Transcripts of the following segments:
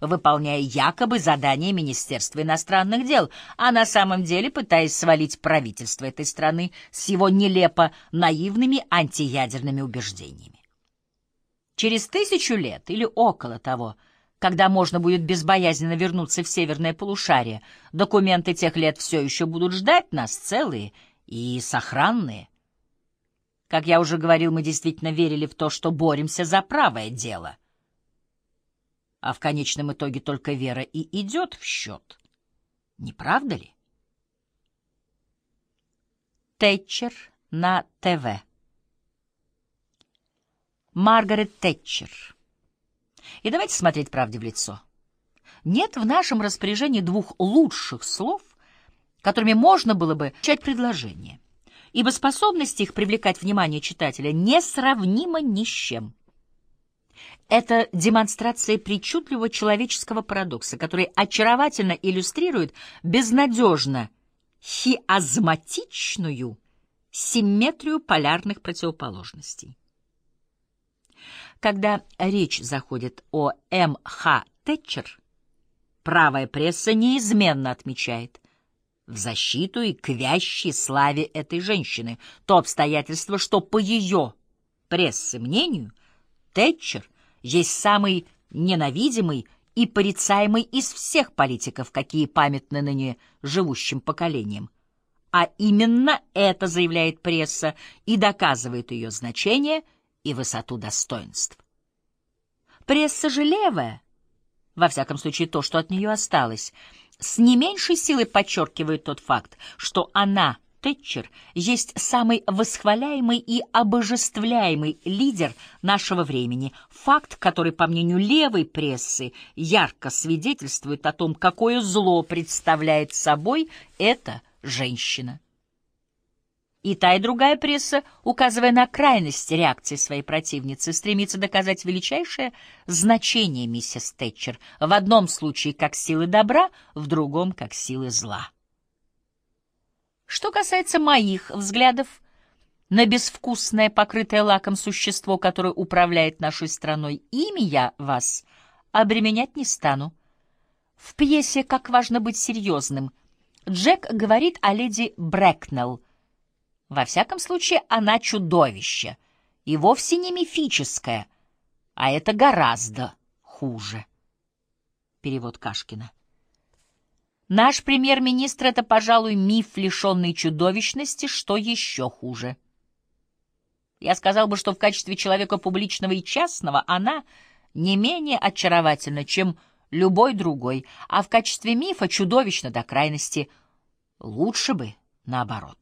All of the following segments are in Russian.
выполняя якобы задание Министерства иностранных дел, а на самом деле пытаясь свалить правительство этой страны с его нелепо наивными антиядерными убеждениями. Через тысячу лет или около того, когда можно будет безбоязненно вернуться в северное полушарие, документы тех лет все еще будут ждать нас целые и сохранные. Как я уже говорил, мы действительно верили в то, что боремся за правое дело. А в конечном итоге только вера и идет в счет. Не правда ли? Тэтчер на ТВ Маргарет Тэтчер. И давайте смотреть правде в лицо. Нет в нашем распоряжении двух лучших слов, которыми можно было бы начать предложение, ибо способность их привлекать внимание читателя несравнима ни с чем. Это демонстрация причудливого человеческого парадокса, который очаровательно иллюстрирует безнадежно хиазматичную симметрию полярных противоположностей. Когда речь заходит о М.Х. Тэтчер, правая пресса неизменно отмечает в защиту и к вящей славе этой женщины то обстоятельство, что по ее прессе мнению Тэтчер есть самый ненавидимый и порицаемый из всех политиков, какие памятны ныне живущим поколением. А именно это заявляет пресса и доказывает ее значение – и высоту достоинств. Пресса же левая, во всяком случае то, что от нее осталось, с не меньшей силой подчеркивает тот факт, что она, Тэтчер, есть самый восхваляемый и обожествляемый лидер нашего времени, факт, который, по мнению левой прессы, ярко свидетельствует о том, какое зло представляет собой эта женщина. И та, и другая пресса, указывая на крайность реакции своей противницы, стремится доказать величайшее значение миссис Тэтчер, в одном случае как силы добра, в другом как силы зла. Что касается моих взглядов на безвкусное, покрытое лаком существо, которое управляет нашей страной, ими я вас обременять не стану. В пьесе «Как важно быть серьезным» Джек говорит о леди Брэкнелл, во всяком случае, она чудовище, и вовсе не мифическое, а это гораздо хуже. Перевод Кашкина. Наш премьер-министр — это, пожалуй, миф, лишенный чудовищности, что еще хуже. Я сказал бы, что в качестве человека публичного и частного она не менее очаровательна, чем любой другой, а в качестве мифа чудовищна до крайности. Лучше бы наоборот.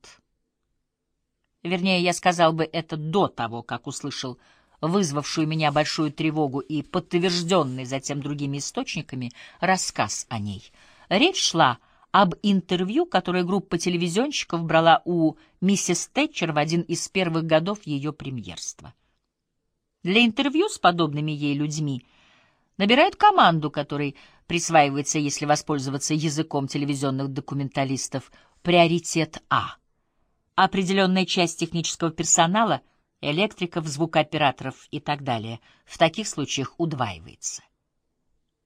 Вернее, я сказал бы это до того, как услышал вызвавшую меня большую тревогу и подтвержденный затем другими источниками рассказ о ней. Речь шла об интервью, которое группа телевизионщиков брала у миссис Тэтчер в один из первых годов ее премьерства. Для интервью с подобными ей людьми набирают команду, которой присваивается, если воспользоваться языком телевизионных документалистов, приоритет А — определенная часть технического персонала, электриков, звукооператоров и так далее, в таких случаях удваивается.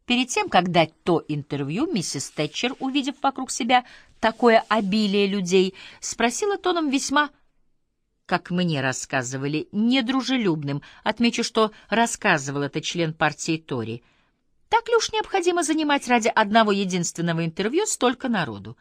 Перед тем, как дать то интервью, миссис Тэтчер, увидев вокруг себя такое обилие людей, спросила тоном весьма, как мне рассказывали, недружелюбным, отмечу, что рассказывал это член партии Тори, так ли уж необходимо занимать ради одного единственного интервью столько народу?